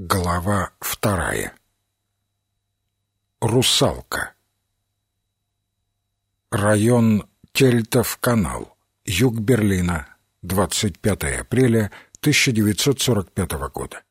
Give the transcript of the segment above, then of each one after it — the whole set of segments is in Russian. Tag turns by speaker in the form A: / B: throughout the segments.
A: Глава вторая. Русалка. Район Тельтов-канал. Юг Берлина. 25 апреля 1945 года.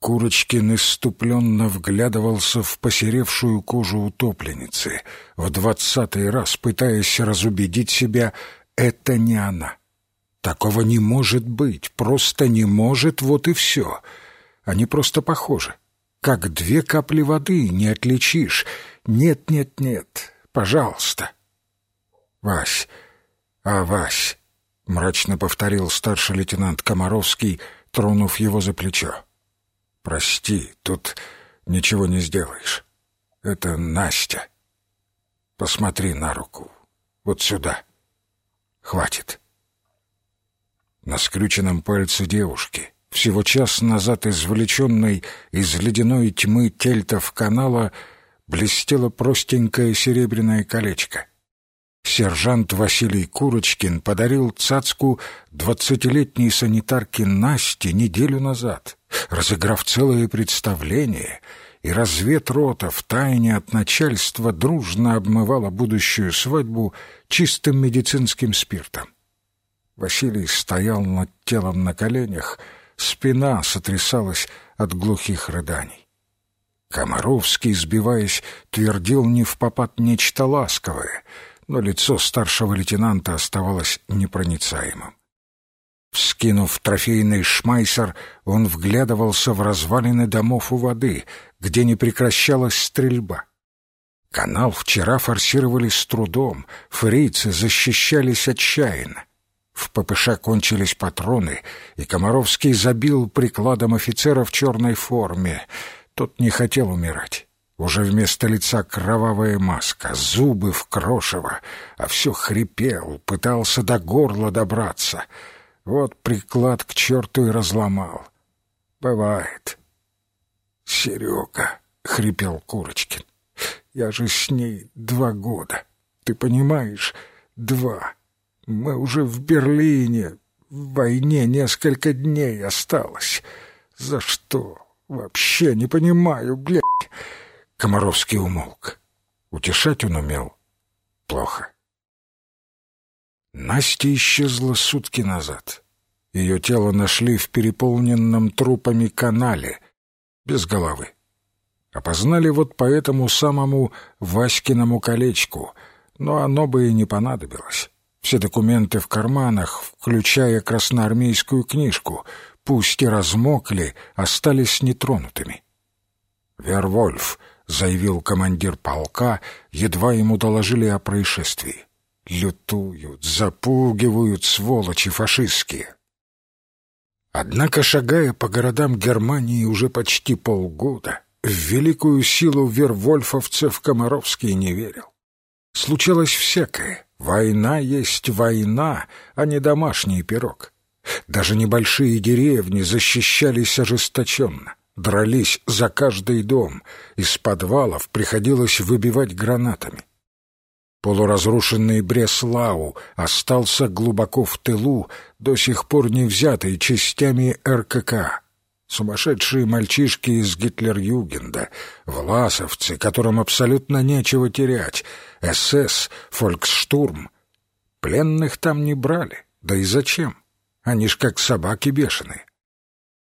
A: Курочкин иступленно вглядывался в посеревшую кожу утопленницы, в двадцатый раз пытаясь разубедить себя «это не она». Такого не может быть, просто не может, вот и все. Они просто похожи. Как две капли воды, не отличишь. Нет, нет, нет, пожалуйста. Вась, а Вась, мрачно повторил старший лейтенант Комаровский, тронув его за плечо. Прости, тут ничего не сделаешь. Это Настя. Посмотри на руку. Вот сюда. Хватит. На скрюченном пальце девушки, всего час назад извлеченной из ледяной тьмы тельтов канала, блестело простенькое серебряное колечко. Сержант Василий Курочкин подарил цацку двадцатилетней санитарке Насте неделю назад, разыграв целое представление, и разведрота в тайне от начальства дружно обмывала будущую свадьбу чистым медицинским спиртом. Василий стоял над телом на коленях, спина сотрясалась от глухих рыданий. Комаровский, сбиваясь, твердил не в попад нечто ласковое, но лицо старшего лейтенанта оставалось непроницаемым. Вскинув трофейный шмайсер, он вглядывался в развалины домов у воды, где не прекращалась стрельба. Канал вчера форсировали с трудом, фрицы защищались отчаянно. В ППШ кончились патроны, и Комаровский забил прикладом офицера в черной форме. Тот не хотел умирать. Уже вместо лица кровавая маска, зубы в крошево, а все хрипел, пытался до горла добраться. Вот приклад к черту и разломал. Бывает. «Серега», — хрипел Курочкин, — «я же с ней два года. Ты понимаешь? Два». Мы уже в Берлине. В войне несколько дней осталось. За что? Вообще не понимаю, блядь. Комаровский умолк. Утешать он умел. Плохо. Настя исчезла сутки назад. Ее тело нашли в переполненном трупами канале, без головы. Опознали вот по этому самому Васькиному колечку, но оно бы и не понадобилось. Все документы в карманах, включая красноармейскую книжку, пусть и размокли, остались нетронутыми. «Вервольф», — заявил командир полка, едва ему доложили о происшествии. «Лютуют, запугивают, сволочи фашистские». Однако, шагая по городам Германии уже почти полгода, в великую силу вервольфовцев Комаровский не верил. Случалось всякое. Война есть война, а не домашний пирог. Даже небольшие деревни защищались ожесточенно, дрались за каждый дом, из подвалов приходилось выбивать гранатами. Полуразрушенный Бреслау остался глубоко в тылу, до сих пор не взятый частями РКК. Сумасшедшие мальчишки из Гитлер-Югенда, власовцы, которым абсолютно нечего терять, СС, Фольксштурм. Пленных там не брали, да и зачем? Они ж как собаки бешеные.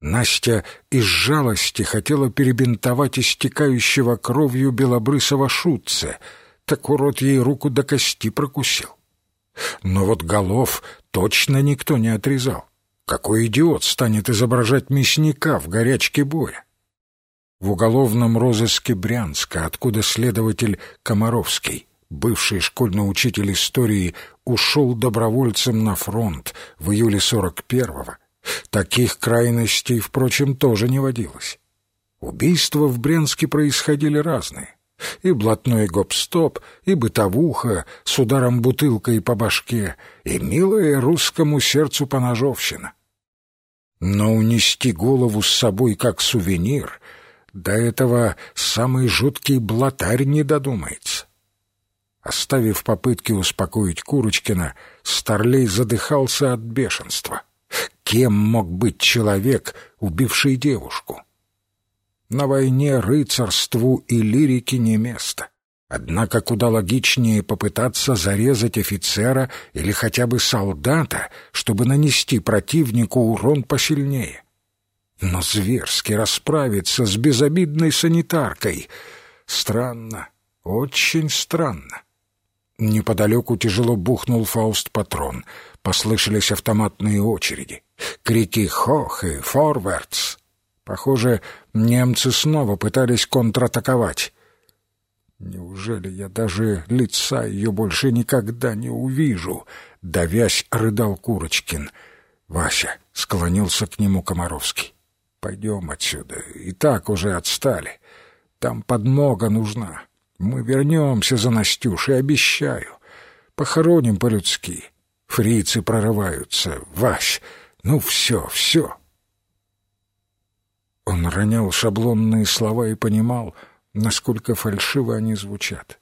A: Настя из жалости хотела перебинтовать истекающего кровью белобрысого шутца, так урод ей руку до кости прокусил. Но вот голов точно никто не отрезал. Какой идиот станет изображать мясника в горячке боя? В уголовном розыске Брянска, откуда следователь Комаровский, бывший школьный учитель истории, ушел добровольцем на фронт в июле 41-го, таких крайностей, впрочем, тоже не водилось. Убийства в Брянске происходили разные. И блатной гоп-стоп, и бытовуха с ударом бутылкой по башке, и милая русскому сердцу поножовщина. Но унести голову с собой как сувенир — до этого самый жуткий блатарь не додумается. Оставив попытки успокоить Курочкина, Старлей задыхался от бешенства. Кем мог быть человек, убивший девушку? На войне рыцарству и лирике не место. Однако куда логичнее попытаться зарезать офицера или хотя бы солдата, чтобы нанести противнику урон посильнее. Но зверски расправиться с безобидной санитаркой. Странно, очень странно. Неподалеку тяжело бухнул Фауст-патрон. Послышались автоматные очереди. Крики «Хох» и «Форвардс». Похоже, немцы снова пытались контратаковать. Неужели я даже лица ее больше никогда не увижу? Давясь, рыдал Курочкин. Вася склонился к нему Комаровский. Пойдем отсюда, и так уже отстали. Там подмога нужна. Мы вернемся за Настюшей, обещаю. Похороним по-людски. Фрицы прорываются. Вась, ну все, все. Он ронял шаблонные слова и понимал, насколько фальшиво они звучат.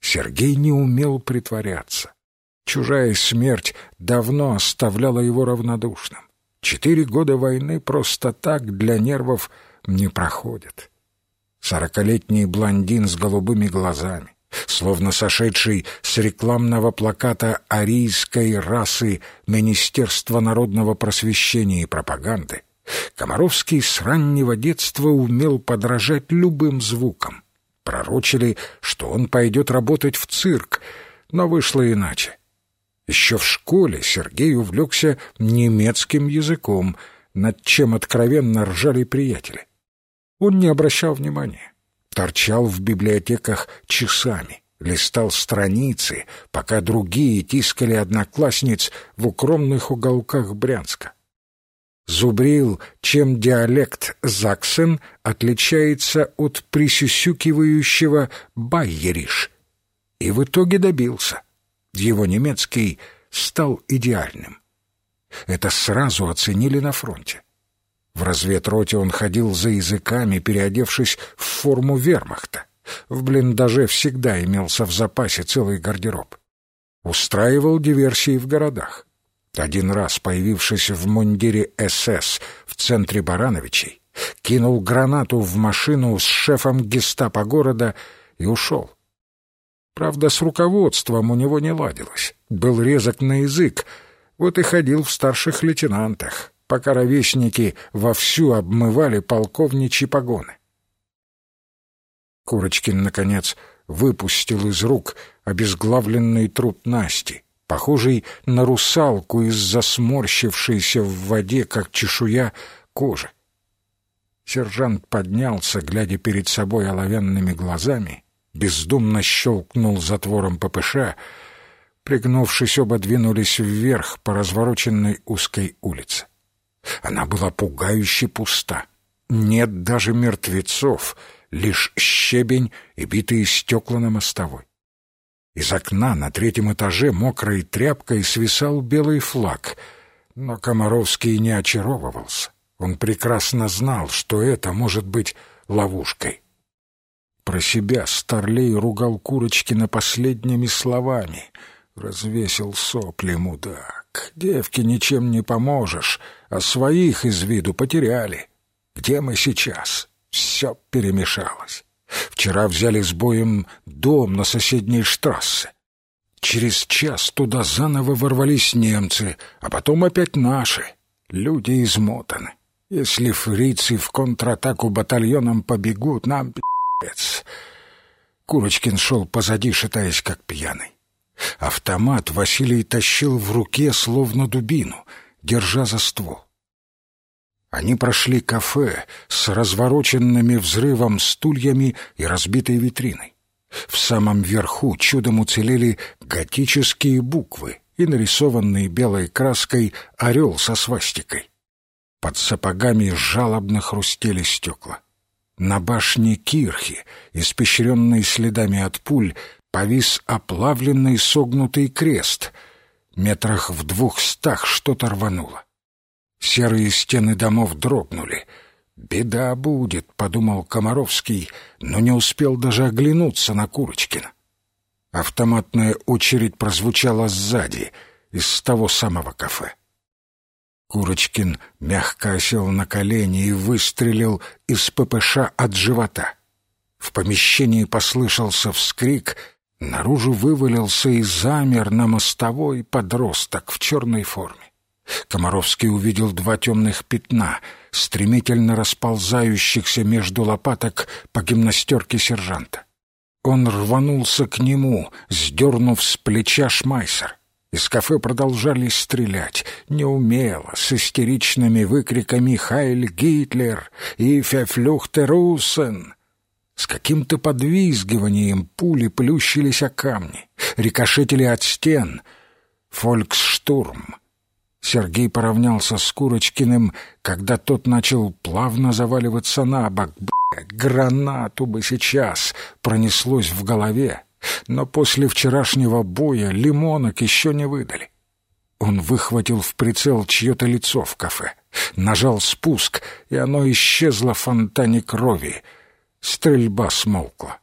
A: Сергей не умел притворяться. Чужая смерть давно оставляла его равнодушным. Четыре года войны просто так для нервов не проходят. Сорокалетний блондин с голубыми глазами, словно сошедший с рекламного плаката арийской расы Министерства народного просвещения и пропаганды, Комаровский с раннего детства умел подражать любым звукам. Пророчили, что он пойдет работать в цирк, но вышло иначе. Еще в школе Сергей увлекся немецким языком, над чем откровенно ржали приятели. Он не обращал внимания. Торчал в библиотеках часами, листал страницы, пока другие тискали одноклассниц в укромных уголках Брянска зубрил, чем диалект Заксен отличается от присюсюкивающего байериш. И в итоге добился. Его немецкий стал идеальным. Это сразу оценили на фронте. В разведроте он ходил за языками, переодевшись в форму вермахта. В блиндаже всегда имелся в запасе целый гардероб. Устраивал диверсии в городах. Один раз, появившись в мундире СС в центре Барановичей, кинул гранату в машину с шефом гестапо города и ушел. Правда, с руководством у него не ладилось. Был резок на язык, вот и ходил в старших лейтенантах, пока ровесники вовсю обмывали полковничьи погоны. Курочкин, наконец, выпустил из рук обезглавленный труп Насти похожий на русалку из-за сморщившейся в воде, как чешуя, кожи. Сержант поднялся, глядя перед собой оловянными глазами, бездумно щелкнул затвором ППШ, пригнувшись, оба двинулись вверх по развороченной узкой улице. Она была пугающе пуста. Нет даже мертвецов, лишь щебень и битые стекла на мостовой. Из окна на третьем этаже мокрой тряпкой свисал белый флаг. Но Комаровский не очаровывался. Он прекрасно знал, что это может быть ловушкой. Про себя Старлей ругал Курочкина последними словами. Развесил сопли, мудак. Девке ничем не поможешь, а своих из виду потеряли. Где мы сейчас? Все перемешалось. Вчера взяли с боем дом на соседней штрассе. Через час туда заново ворвались немцы, а потом опять наши. Люди измотаны. Если фрицы в контратаку батальоном побегут, нам пи***ц. Курочкин шел позади, шатаясь как пьяный. Автомат Василий тащил в руке, словно дубину, держа за ствол. Они прошли кафе с развороченными взрывом стульями и разбитой витриной. В самом верху чудом уцелели готические буквы и нарисованный белой краской орел со свастикой. Под сапогами жалобно хрустели стекла. На башне кирхи, испещренной следами от пуль, повис оплавленный согнутый крест. Метрах в двухстах что-то рвануло. Серые стены домов дрогнули. «Беда будет», — подумал Комаровский, но не успел даже оглянуться на Курочкина. Автоматная очередь прозвучала сзади, из того самого кафе. Курочкин мягко осел на колени и выстрелил из ППШ от живота. В помещении послышался вскрик, наружу вывалился и замер на мостовой подросток в черной форме. Комаровский увидел два темных пятна, стремительно расползающихся между лопаток по гимнастерке сержанта. Он рванулся к нему, сдернув с плеча шмайсер. Из кафе продолжали стрелять, неумело, с истеричными выкриками «Хайль Гитлер!» и «Фефлюхте Руссен!». С каким-то подвизгиванием пули плющились о камни, рикошетили от стен. «Фольксштурм!» Сергей поравнялся с Курочкиным, когда тот начал плавно заваливаться на бок. гранату бы сейчас пронеслось в голове, но после вчерашнего боя лимонок еще не выдали. Он выхватил в прицел чье-то лицо в кафе, нажал спуск, и оно исчезло в фонтане крови. Стрельба смолкла.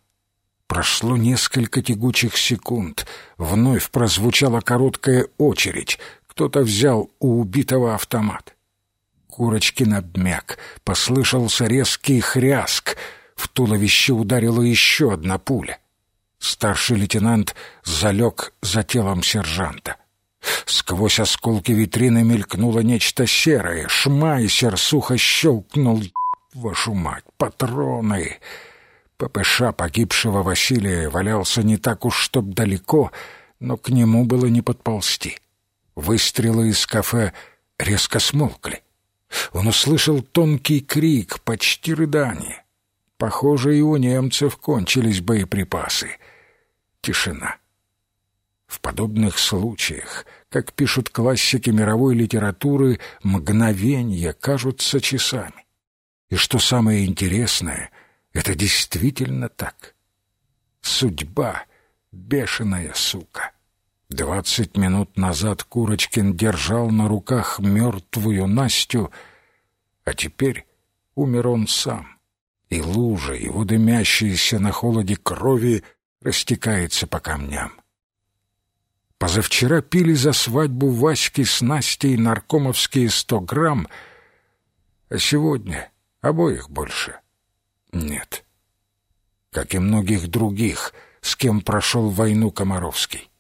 A: Прошло несколько тягучих секунд. Вновь прозвучала короткая очередь. Кто-то взял у убитого автомат. Курочкин обмяк. Послышался резкий хряск. В туловище ударила еще одна пуля. Старший лейтенант залег за телом сержанта. Сквозь осколки витрины мелькнуло нечто серое. Шмайсер сухо щелкнул. Вашу мать, патроны! ППШ погибшего Василия валялся не так уж чтоб далеко, но к нему было не подползти. Выстрелы из кафе резко смолкли. Он услышал тонкий крик, почти рыдание. Похоже, и у немцев кончились боеприпасы. Тишина. В подобных случаях, как пишут классики мировой литературы, мгновения кажутся часами. И что самое интересное, это действительно так. Судьба — бешеная сука. Двадцать минут назад Курочкин держал на руках мертвую Настю, а теперь умер он сам, и лужа его дымящаяся на холоде крови растекается по камням. Позавчера пили за свадьбу Васьки с Настей наркомовские сто грамм, а сегодня обоих больше нет. Как и многих других, с кем прошел войну Комаровский.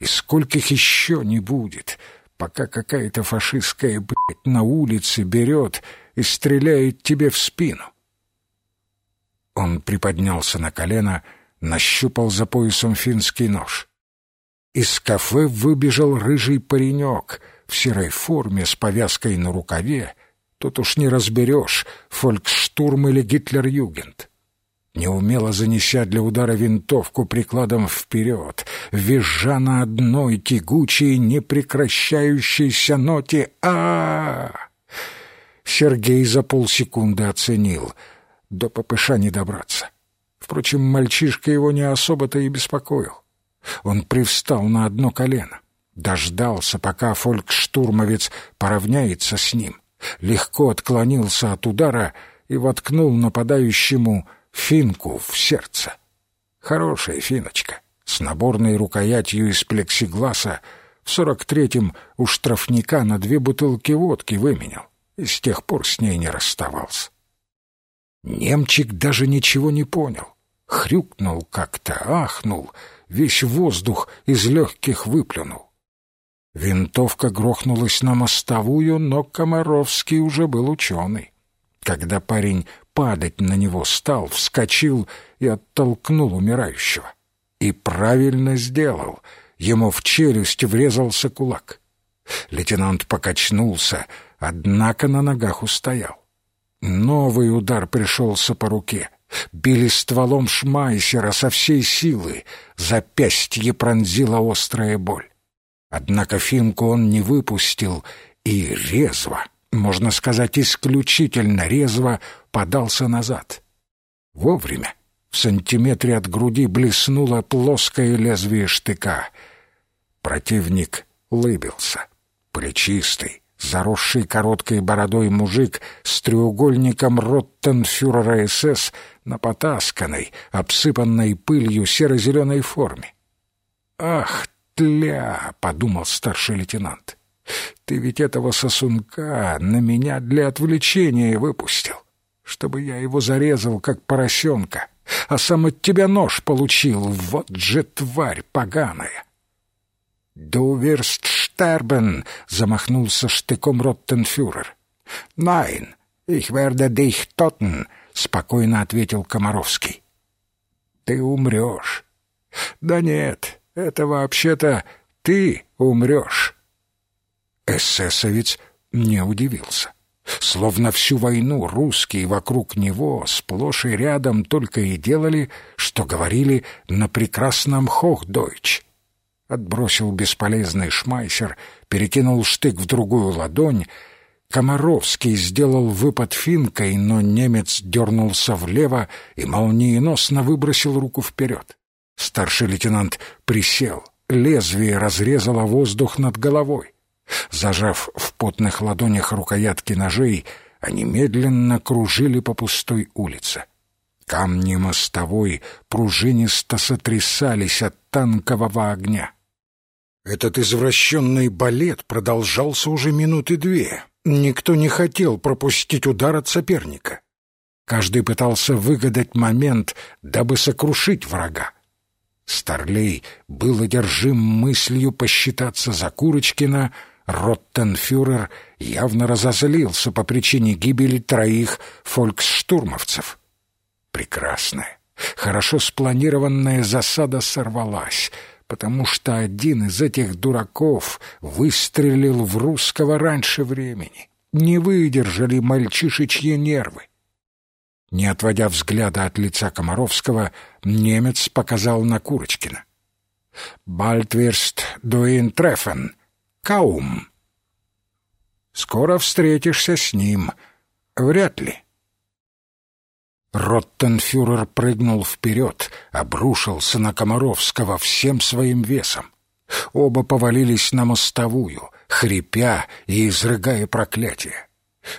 A: И скольких еще не будет, пока какая-то фашистская, блядь, на улице берет и стреляет тебе в спину. Он приподнялся на колено, нащупал за поясом финский нож. Из кафе выбежал рыжий паренек в серой форме с повязкой на рукаве. Тут уж не разберешь, фольксштурм или гитлер-югент неумело занеся для удара винтовку прикладом вперед, визжа на одной тягучей, непрекращающейся ноте а, -а, Сергей за полсекунды оценил. До ППШ не добраться. Впрочем, мальчишка его не особо-то и беспокоил. Он привстал на одно колено, дождался, пока фолькштурмовец поравняется с ним, легко отклонился от удара и воткнул нападающему финку в сердце. Хорошая финочка, с наборной рукоятью из плексигласа. В сорок третьем у штрафника на две бутылки водки выменял, и с тех пор с ней не расставался. Немчик даже ничего не понял. Хрюкнул как-то, ахнул, весь воздух из легких выплюнул. Винтовка грохнулась на мостовую, но Комаровский уже был ученый. Когда парень падать на него стал, вскочил и оттолкнул умирающего. И правильно сделал. Ему в челюсть врезался кулак. Лейтенант покачнулся, однако на ногах устоял. Новый удар пришелся по руке. Били стволом шмайсера со всей силы. Запястье пронзила острая боль. Однако финку он не выпустил и резво, можно сказать, исключительно резво подался назад. Вовремя в сантиметре от груди блеснуло плоское лезвие штыка. Противник лыбился. Плечистый, заросший короткой бородой мужик с треугольником Роттенфюрера СС на потасканной, обсыпанной пылью серо-зеленой форме. «Ах, тля!» — подумал старший лейтенант. Ты ведь этого сосунка на меня для отвлечения выпустил, чтобы я его зарезал, как поросенка, а сам от тебя нож получил. Вот же тварь поганая!» «Du wirst sterben!» — замахнулся штыком Роттенфюрер. «Nein, ich werde dich toten!» — спокойно ответил Комаровский. «Ты умрешь». «Да нет, это вообще-то ты умрешь». Эсэсовец не удивился. Словно всю войну русские вокруг него сплошь и рядом только и делали, что говорили на прекрасном «Хохдойч». Отбросил бесполезный шмайсер, перекинул штык в другую ладонь. Комаровский сделал выпад финкой, но немец дернулся влево и молниеносно выбросил руку вперед. Старший лейтенант присел, лезвие разрезало воздух над головой. Зажав в потных ладонях рукоятки ножей, они медленно кружили по пустой улице. Камни мостовой пружинисто сотрясались от танкового огня. Этот извращенный балет продолжался уже минуты две. Никто не хотел пропустить удар от соперника. Каждый пытался выгадать момент, дабы сокрушить врага. Старлей был одержим мыслью посчитаться за Курочкина — Роттенфюрер явно разозлился по причине гибели троих фольксштурмовцев. Прекрасная, хорошо спланированная засада сорвалась, потому что один из этих дураков выстрелил в русского раньше времени. Не выдержали мальчишечьи нервы. Не отводя взгляда от лица Комаровского, немец показал на Курочкина. «Бальтвирст дуин трефен», Каум. Скоро встретишься с ним. Вряд ли. Роттенфюрер прыгнул вперед, обрушился на Комаровского всем своим весом. Оба повалились на мостовую, хрипя и изрыгая проклятие.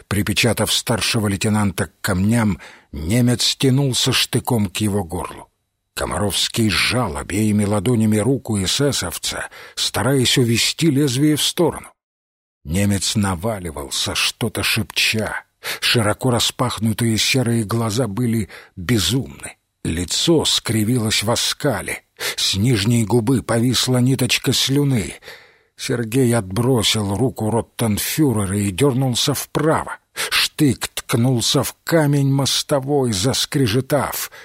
A: Припечатав старшего лейтенанта к камням, немец тянулся штыком к его горлу. Комаровский сжал обеими ладонями руку эсэсовца, стараясь увести лезвие в сторону. Немец наваливался, что-то шепча. Широко распахнутые серые глаза были безумны. Лицо скривилось в оскале. С нижней губы повисла ниточка слюны. Сергей отбросил руку Роттенфюрера и дернулся вправо. Штык ткнулся в камень мостовой, заскрежетав —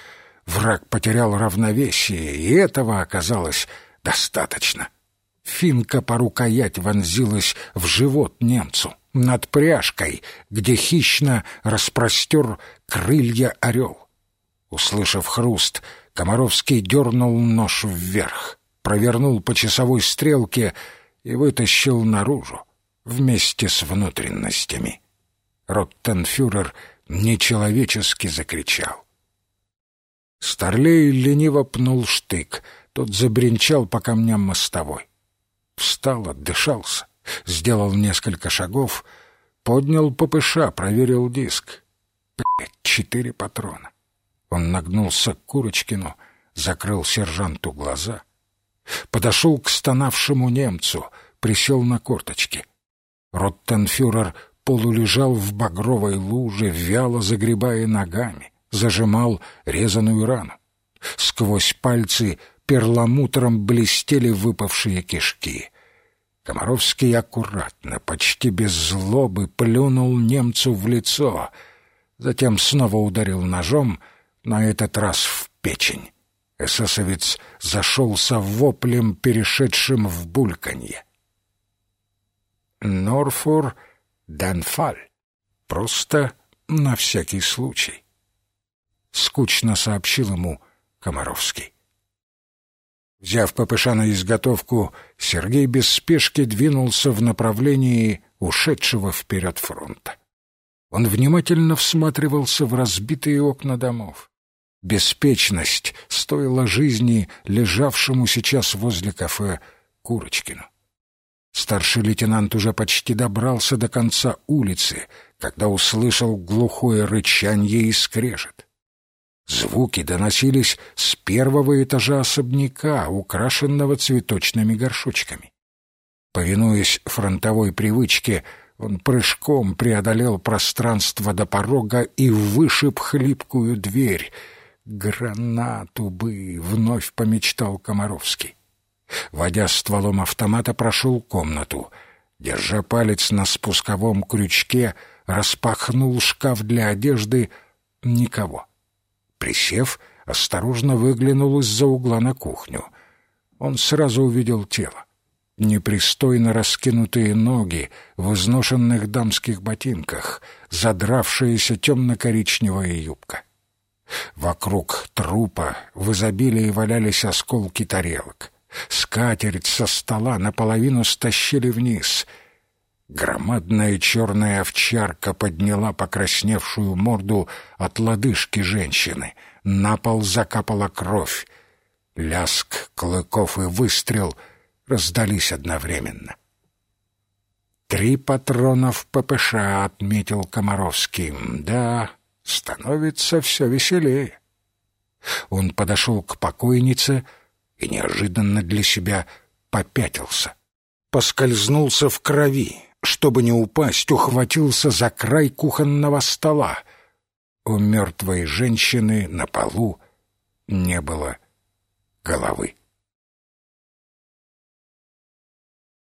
A: Враг потерял равновесие, и этого оказалось достаточно. Финка по рукоять вонзилась в живот немцу, над пряжкой, где хищно распростер крылья орел. Услышав хруст, Комаровский дернул нож вверх, провернул по часовой стрелке и вытащил наружу вместе с внутренностями. Роттенфюрер нечеловечески закричал. Старлей лениво пнул штык, тот забринчал по камням мостовой. Встал, отдышался, сделал несколько шагов, поднял ППШ, проверил диск. Четыре патрона. Он нагнулся к Курочкину, закрыл сержанту глаза. Подошел к стонавшему немцу, присел на корточки. Роттенфюрер полулежал в багровой луже, вяло загребая ногами зажимал резаную рану. Сквозь пальцы перламутром блестели выпавшие кишки. Комаровский аккуратно, почти без злобы, плюнул немцу в лицо, затем снова ударил ножом, на этот раз в печень. Эсэсовец зашелся воплем, перешедшим в бульканье. Норфур Данфаль. Просто на всякий случай скучно сообщил ему Комаровский. Взяв ППШ на изготовку, Сергей без спешки двинулся в направлении ушедшего вперед фронта. Он внимательно всматривался в разбитые окна домов. Беспечность стоила жизни лежавшему сейчас возле кафе Курочкину. Старший лейтенант уже почти добрался до конца улицы, когда услышал глухое рычанье и скрежет. Звуки доносились с первого этажа особняка, украшенного цветочными горшочками. Повинуясь фронтовой привычке, он прыжком преодолел пространство до порога и вышиб хлипкую дверь. «Гранату бы!» — вновь помечтал Комаровский. Водя стволом автомата, прошел комнату. Держа палец на спусковом крючке, распахнул шкаф для одежды. Никого. Присев, осторожно выглянул из-за угла на кухню. Он сразу увидел тело непристойно раскинутые ноги в изношенных дамских ботинках, задравшаяся темно-коричневая юбка. Вокруг трупа в изобилии валялись осколки тарелок. Скатерть со стола наполовину стащили вниз. Громадная черная овчарка подняла покрасневшую морду от лодыжки женщины. На пол закапала кровь. Ляск клыков и выстрел — раздались одновременно. «Три патрона в ППШ», — отметил Комаровский. «Да, становится все веселее». Он подошел к покойнице и неожиданно для себя попятился. Поскользнулся в крови, чтобы не упасть, ухватился за край кухонного стола. У мертвой женщины на полу не было головы.